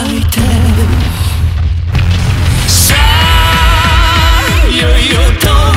泣いさあいよいよと。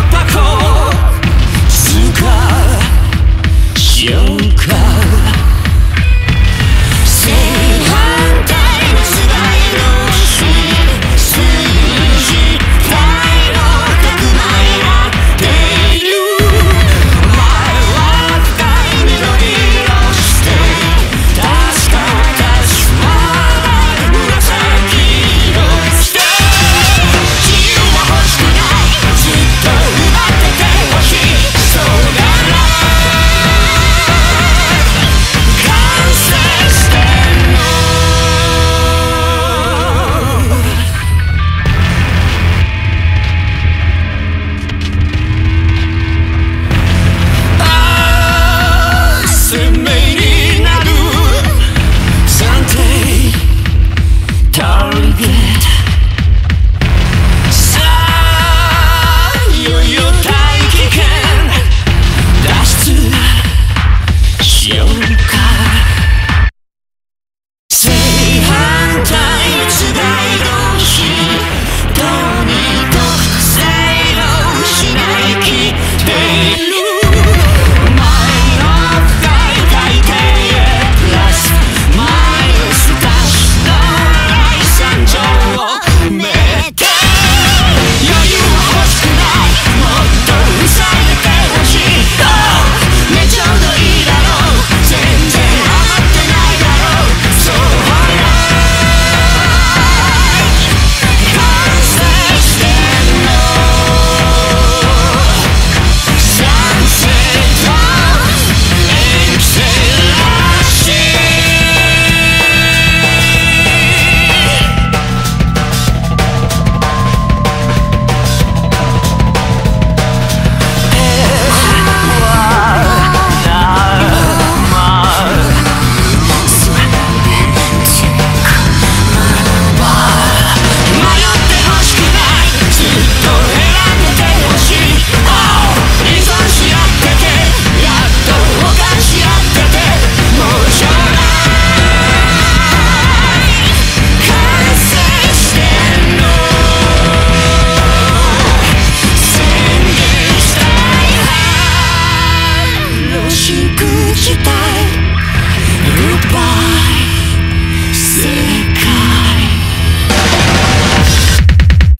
Show.